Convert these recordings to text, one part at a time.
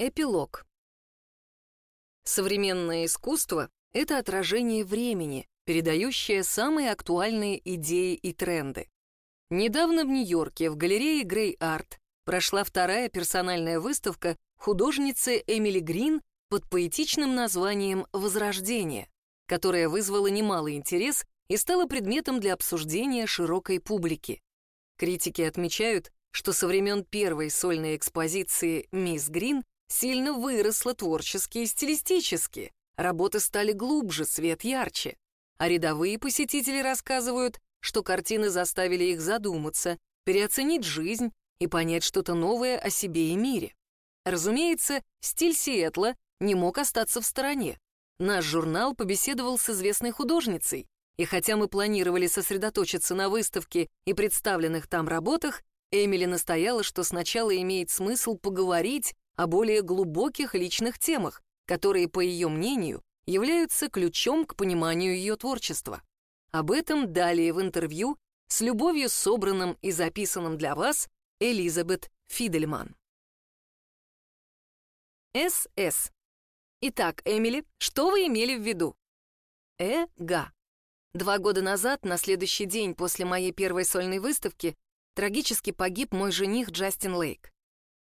Эпилог. Современное искусство — это отражение времени, передающее самые актуальные идеи и тренды. Недавно в Нью-Йорке в галерее Грей Арт прошла вторая персональная выставка художницы Эмили Грин под поэтичным названием «Возрождение», которая вызвала немалый интерес и стала предметом для обсуждения широкой публики. Критики отмечают, что со времен первой сольной экспозиции «Мисс Грин» сильно выросла творчески и стилистически, работы стали глубже, свет ярче. А рядовые посетители рассказывают, что картины заставили их задуматься, переоценить жизнь и понять что-то новое о себе и мире. Разумеется, стиль Сиэтла не мог остаться в стороне. Наш журнал побеседовал с известной художницей, и хотя мы планировали сосредоточиться на выставке и представленных там работах, Эмили настояла, что сначала имеет смысл поговорить о более глубоких личных темах, которые, по ее мнению, являются ключом к пониманию ее творчества. Об этом далее в интервью с любовью собранным и записанным для вас Элизабет Фидельман. СС. Итак, Эмили, что вы имели в виду? Эга. Два года назад, на следующий день после моей первой сольной выставки, трагически погиб мой жених Джастин Лейк.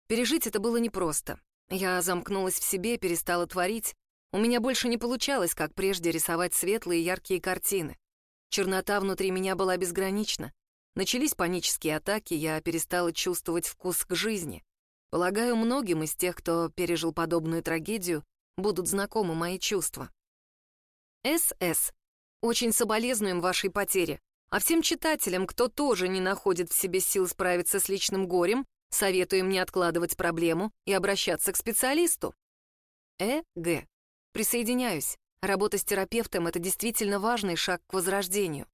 Пережить это было непросто. Я замкнулась в себе, перестала творить. У меня больше не получалось, как прежде, рисовать светлые яркие картины. Чернота внутри меня была безгранична. Начались панические атаки, я перестала чувствовать вкус к жизни. Полагаю, многим из тех, кто пережил подобную трагедию, будут знакомы мои чувства. СС. Очень соболезнуем вашей потере. А всем читателям, кто тоже не находит в себе сил справиться с личным горем, Советуем не откладывать проблему и обращаться к специалисту. Э. Г. Присоединяюсь. Работа с терапевтом — это действительно важный шаг к возрождению.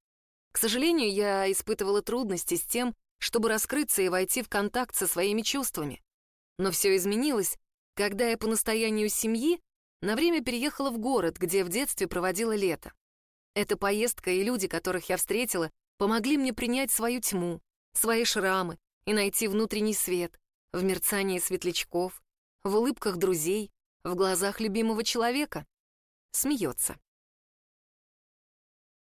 К сожалению, я испытывала трудности с тем, чтобы раскрыться и войти в контакт со своими чувствами. Но все изменилось, когда я по настоянию семьи на время переехала в город, где в детстве проводила лето. Эта поездка и люди, которых я встретила, помогли мне принять свою тьму, свои шрамы, и найти внутренний свет в мерцании светлячков, в улыбках друзей, в глазах любимого человека. Смеется.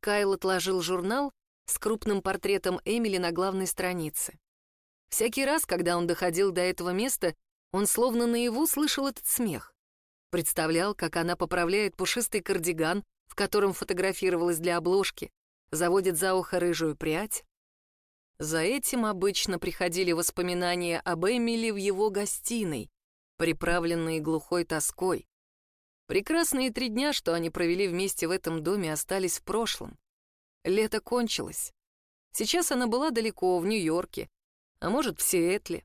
Кайл отложил журнал с крупным портретом Эмили на главной странице. Всякий раз, когда он доходил до этого места, он словно наяву слышал этот смех. Представлял, как она поправляет пушистый кардиган, в котором фотографировалась для обложки, заводит за ухо рыжую прядь, за этим обычно приходили воспоминания об Эмили в его гостиной, приправленные глухой тоской. Прекрасные три дня, что они провели вместе в этом доме, остались в прошлом. Лето кончилось. Сейчас она была далеко, в Нью-Йорке, а может, в Сиэтле.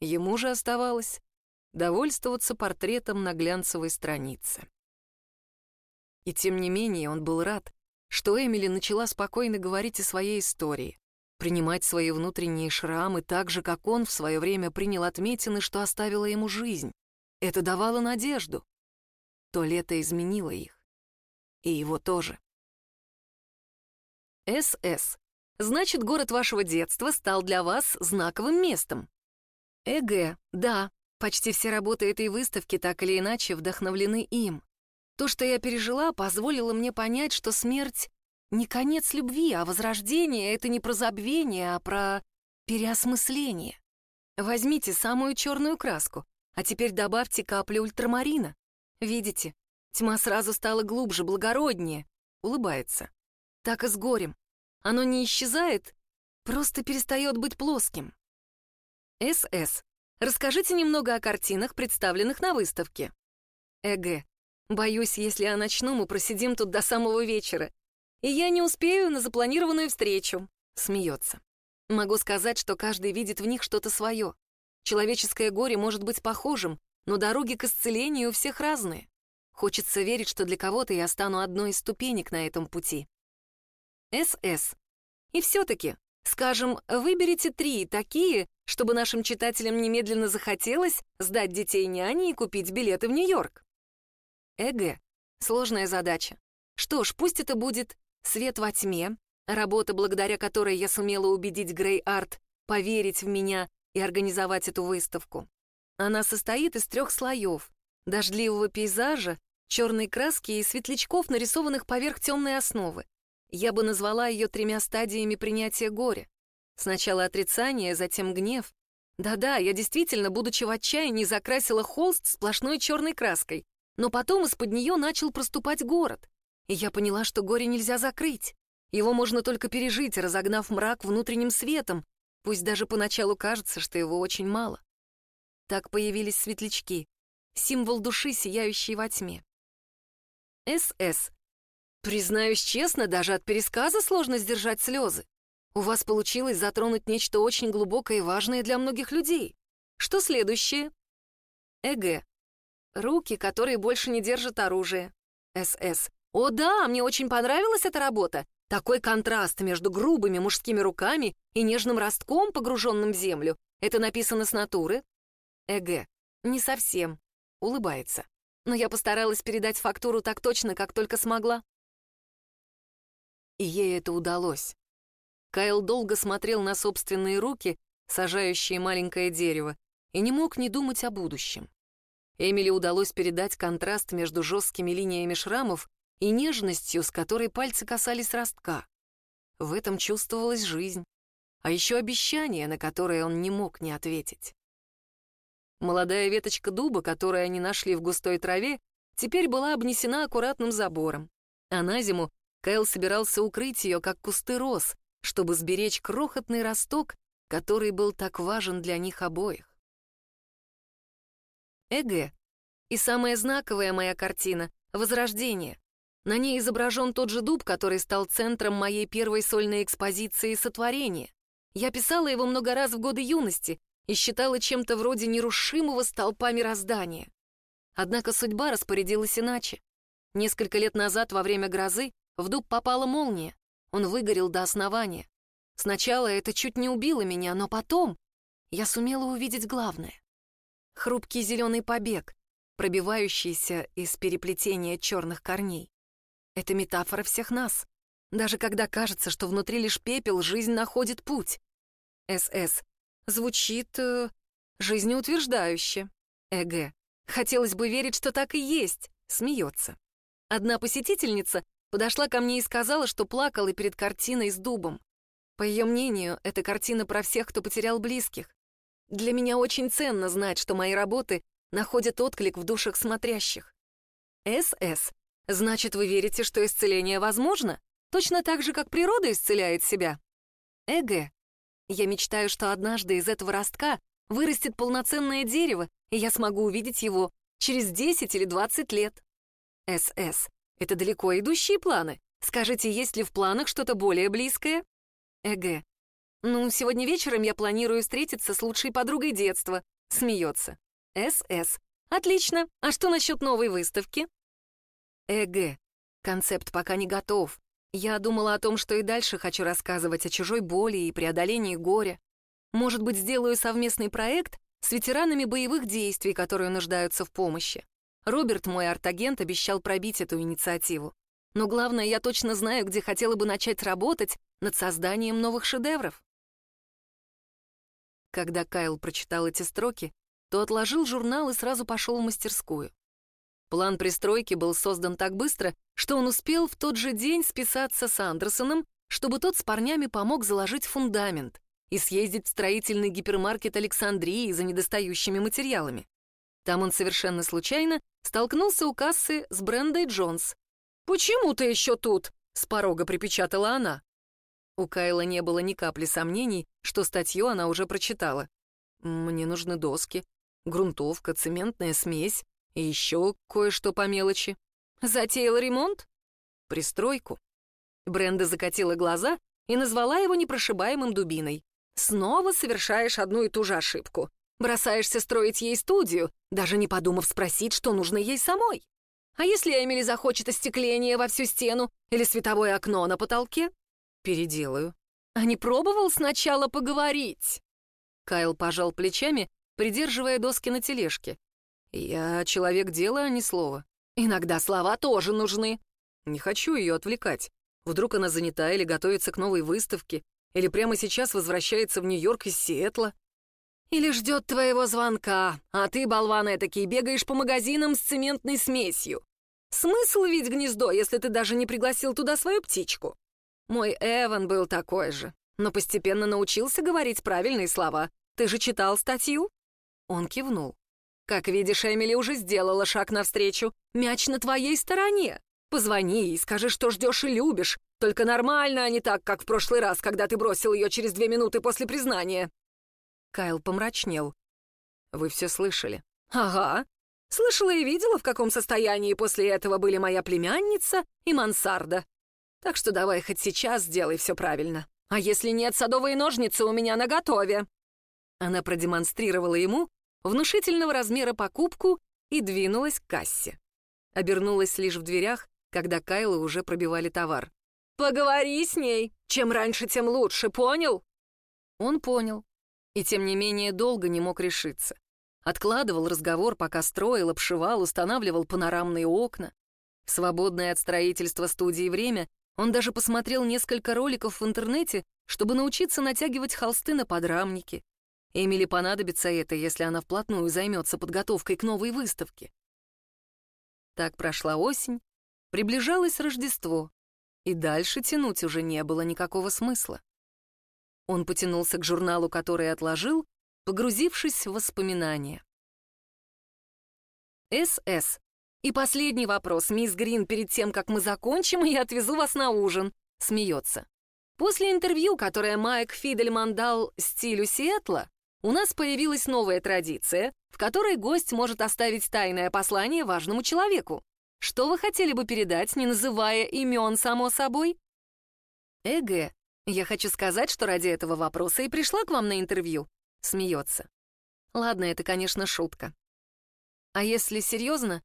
Ему же оставалось довольствоваться портретом на глянцевой странице. И тем не менее он был рад, что Эмили начала спокойно говорить о своей истории принимать свои внутренние шрамы так же, как он в свое время принял отметины, что оставила ему жизнь. Это давало надежду. То лето изменило их. И его тоже. СС. Значит, город вашего детства стал для вас знаковым местом. ЭГ. Да, почти все работы этой выставки так или иначе вдохновлены им. То, что я пережила, позволило мне понять, что смерть не конец любви, а возрождение — это не про забвение, а про переосмысление. Возьмите самую черную краску, а теперь добавьте каплю ультрамарина. Видите, тьма сразу стала глубже, благороднее. Улыбается. Так и с горем. Оно не исчезает, просто перестает быть плоским. СС. Расскажите немного о картинах, представленных на выставке. ЭГ. Боюсь, если я начну, мы просидим тут до самого вечера и я не успею на запланированную встречу», — смеется. Могу сказать, что каждый видит в них что-то свое. Человеческое горе может быть похожим, но дороги к исцелению у всех разные. Хочется верить, что для кого-то я стану одной из ступенек на этом пути. СС. И все-таки, скажем, выберите три такие, чтобы нашим читателям немедленно захотелось сдать детей няне и купить билеты в Нью-Йорк. ЭГ. Сложная задача. Что ж, пусть это будет «Свет во тьме», работа, благодаря которой я сумела убедить Грей Арт поверить в меня и организовать эту выставку. Она состоит из трех слоев — дождливого пейзажа, черной краски и светлячков, нарисованных поверх темной основы. Я бы назвала ее тремя стадиями принятия горя. Сначала отрицание, затем гнев. Да-да, я действительно, будучи в отчаянии, закрасила холст сплошной черной краской, но потом из-под нее начал проступать город. И я поняла, что горе нельзя закрыть. Его можно только пережить, разогнав мрак внутренним светом, пусть даже поначалу кажется, что его очень мало. Так появились светлячки, символ души, сияющий во тьме. СС. Признаюсь честно, даже от пересказа сложно сдержать слезы. У вас получилось затронуть нечто очень глубокое и важное для многих людей. Что следующее? ЭГ. Руки, которые больше не держат оружие. СС. О да, мне очень понравилась эта работа. Такой контраст между грубыми мужскими руками и нежным ростком, погруженным в землю. Это написано с натуры. ЭГ. Не совсем. Улыбается. Но я постаралась передать фактуру так точно, как только смогла. И ей это удалось. Кайл долго смотрел на собственные руки, сажающие маленькое дерево, и не мог не думать о будущем. Эмили удалось передать контраст между жесткими линиями шрамов и нежностью, с которой пальцы касались ростка. В этом чувствовалась жизнь, а еще обещание, на которое он не мог не ответить. Молодая веточка дуба, которую они нашли в густой траве, теперь была обнесена аккуратным забором, а на зиму Кайл собирался укрыть ее, как кусты роз, чтобы сберечь крохотный росток, который был так важен для них обоих. Эге. И самая знаковая моя картина — «Возрождение». На ней изображен тот же дуб, который стал центром моей первой сольной экспозиции сотворения. Я писала его много раз в годы юности и считала чем-то вроде нерушимого столпа мироздания. Однако судьба распорядилась иначе. Несколько лет назад, во время грозы, в дуб попала молния. Он выгорел до основания. Сначала это чуть не убило меня, но потом я сумела увидеть главное. Хрупкий зеленый побег, пробивающийся из переплетения черных корней. Это метафора всех нас. Даже когда кажется, что внутри лишь пепел, жизнь находит путь. СС. Звучит э, жизнеутверждающе. ЭГ. Хотелось бы верить, что так и есть. Смеется. Одна посетительница подошла ко мне и сказала, что плакала перед картиной с дубом. По ее мнению, это картина про всех, кто потерял близких. Для меня очень ценно знать, что мои работы находят отклик в душах смотрящих. СС. Значит, вы верите, что исцеление возможно? Точно так же, как природа исцеляет себя? ЭГ. Я мечтаю, что однажды из этого ростка вырастет полноценное дерево, и я смогу увидеть его через 10 или 20 лет. СС. Это далеко идущие планы. Скажите, есть ли в планах что-то более близкое? Эгэ. Ну, сегодня вечером я планирую встретиться с лучшей подругой детства. Смеется. СС. Отлично. А что насчет новой выставки? Эгэ. Концепт пока не готов. Я думала о том, что и дальше хочу рассказывать о чужой боли и преодолении горя. Может быть, сделаю совместный проект с ветеранами боевых действий, которые нуждаются в помощи. Роберт, мой арт-агент, обещал пробить эту инициативу. Но главное, я точно знаю, где хотела бы начать работать над созданием новых шедевров. Когда Кайл прочитал эти строки, то отложил журнал и сразу пошел в мастерскую. План пристройки был создан так быстро, что он успел в тот же день списаться с Андерсоном, чтобы тот с парнями помог заложить фундамент и съездить в строительный гипермаркет Александрии за недостающими материалами. Там он совершенно случайно столкнулся у кассы с Брендой Джонс. «Почему ты еще тут?» — с порога припечатала она. У Кайла не было ни капли сомнений, что статью она уже прочитала. «Мне нужны доски, грунтовка, цементная смесь и еще кое-что по мелочи. Затеял ремонт? Пристройку». Бренда закатила глаза и назвала его непрошибаемым дубиной. «Снова совершаешь одну и ту же ошибку. Бросаешься строить ей студию, даже не подумав спросить, что нужно ей самой. А если Эмили захочет остекление во всю стену или световое окно на потолке? Переделаю. А не пробовал сначала поговорить? Кайл пожал плечами, придерживая доски на тележке. Я человек дела, а не слова. Иногда слова тоже нужны. Не хочу ее отвлекать. Вдруг она занята или готовится к новой выставке, или прямо сейчас возвращается в Нью-Йорк из Сиэтла. Или ждет твоего звонка, а ты, болван этакий, бегаешь по магазинам с цементной смесью. Смысл ведь гнездо, если ты даже не пригласил туда свою птичку. Мой Эван был такой же, но постепенно научился говорить правильные слова. Ты же читал статью?» Он кивнул. «Как видишь, Эмили уже сделала шаг навстречу. Мяч на твоей стороне. Позвони ей, скажи, что ждешь и любишь. Только нормально, а не так, как в прошлый раз, когда ты бросил ее через две минуты после признания». Кайл помрачнел. «Вы все слышали?» «Ага. Слышала и видела, в каком состоянии после этого были моя племянница и мансарда. Так что давай хоть сейчас сделай все правильно. А если нет, садовые ножницы у меня наготове». Она продемонстрировала ему внушительного размера покупку и двинулась к кассе. Обернулась лишь в дверях, когда Кайлы уже пробивали товар. «Поговори с ней! Чем раньше, тем лучше, понял?» Он понял, и тем не менее долго не мог решиться. Откладывал разговор, пока строил, обшивал, устанавливал панорамные окна. В свободное от строительства студии время он даже посмотрел несколько роликов в интернете, чтобы научиться натягивать холсты на подрамники. Эмили понадобится это, если она вплотную займется подготовкой к новой выставке. Так прошла осень, приближалось Рождество, и дальше тянуть уже не было никакого смысла. Он потянулся к журналу, который отложил, погрузившись в воспоминания. «СС. И последний вопрос, мисс Грин, перед тем, как мы закончим, я отвезу вас на ужин», — смеется. После интервью, которое Майк Фидельман дал стилю Сиэтла, у нас появилась новая традиция, в которой гость может оставить тайное послание важному человеку. Что вы хотели бы передать, не называя имен, само собой? Эгэ, я хочу сказать, что ради этого вопроса и пришла к вам на интервью. Смеется. Ладно, это, конечно, шутка. А если серьезно,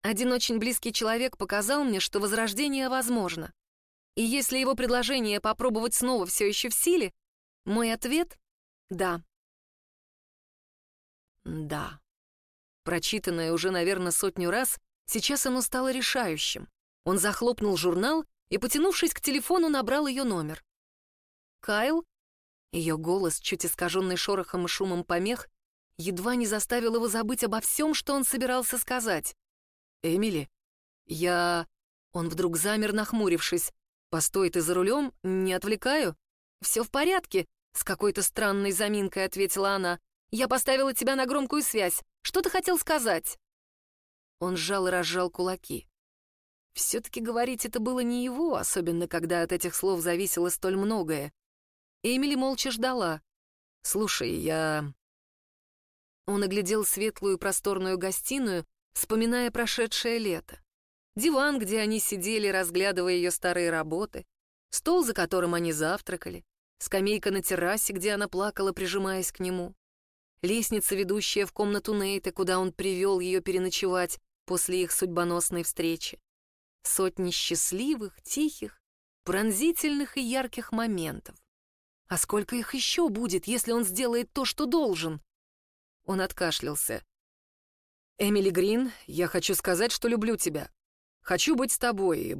один очень близкий человек показал мне, что возрождение возможно. И если его предложение попробовать снова все еще в силе, мой ответ — да. Да. Прочитанное уже, наверное, сотню раз, сейчас оно стало решающим. Он захлопнул журнал и, потянувшись к телефону, набрал ее номер. «Кайл?» Ее голос, чуть искаженный шорохом и шумом помех, едва не заставил его забыть обо всем, что он собирался сказать. «Эмили, я...» Он вдруг замер, нахмурившись. «Постой, ты за рулем? Не отвлекаю?» «Все в порядке», — с какой-то странной заминкой ответила она. Я поставила тебя на громкую связь. Что ты хотел сказать?» Он сжал и разжал кулаки. Все-таки говорить это было не его, особенно когда от этих слов зависело столь многое. Эмили молча ждала. «Слушай, я...» Он оглядел светлую просторную гостиную, вспоминая прошедшее лето. Диван, где они сидели, разглядывая ее старые работы, стол, за которым они завтракали, скамейка на террасе, где она плакала, прижимаясь к нему лестница, ведущая в комнату Нейта, куда он привел ее переночевать после их судьбоносной встречи. Сотни счастливых, тихих, пронзительных и ярких моментов. А сколько их еще будет, если он сделает то, что должен? Он откашлялся. «Эмили Грин, я хочу сказать, что люблю тебя. Хочу быть с тобой.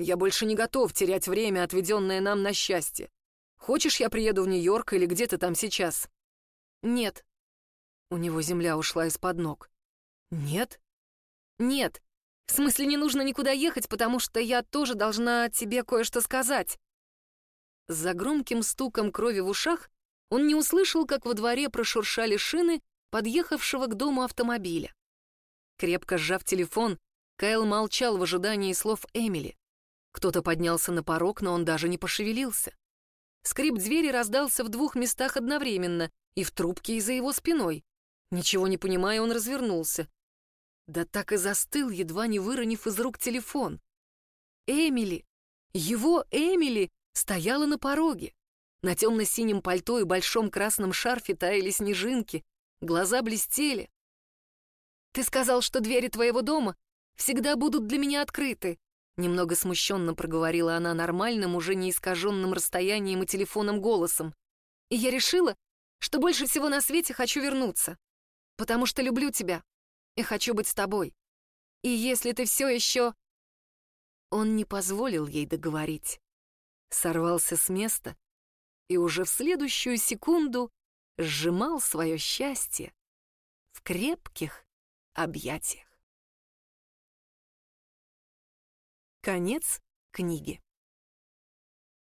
Я больше не готов терять время, отведенное нам на счастье. Хочешь, я приеду в Нью-Йорк или где ты там сейчас?» «Нет», у него земля ушла из-под ног. «Нет?» «Нет. В смысле, не нужно никуда ехать, потому что я тоже должна тебе кое-что сказать». За громким стуком крови в ушах он не услышал, как во дворе прошуршали шины подъехавшего к дому автомобиля. Крепко сжав телефон, Кайл молчал в ожидании слов Эмили. Кто-то поднялся на порог, но он даже не пошевелился. Скрип двери раздался в двух местах одновременно, и в трубке, и за его спиной. Ничего не понимая, он развернулся. Да так и застыл, едва не выронив из рук телефон. Эмили, его Эмили, стояла на пороге. На темно-синем пальто и большом красном шарфе таяли снежинки, глаза блестели. «Ты сказал, что двери твоего дома всегда будут для меня открыты», немного смущенно проговорила она нормальным, уже не искаженным расстоянием и телефоном голосом. «И я решила, что больше всего на свете хочу вернуться потому что люблю тебя и хочу быть с тобой. И если ты все еще...» Он не позволил ей договорить. Сорвался с места и уже в следующую секунду сжимал свое счастье в крепких объятиях. Конец книги.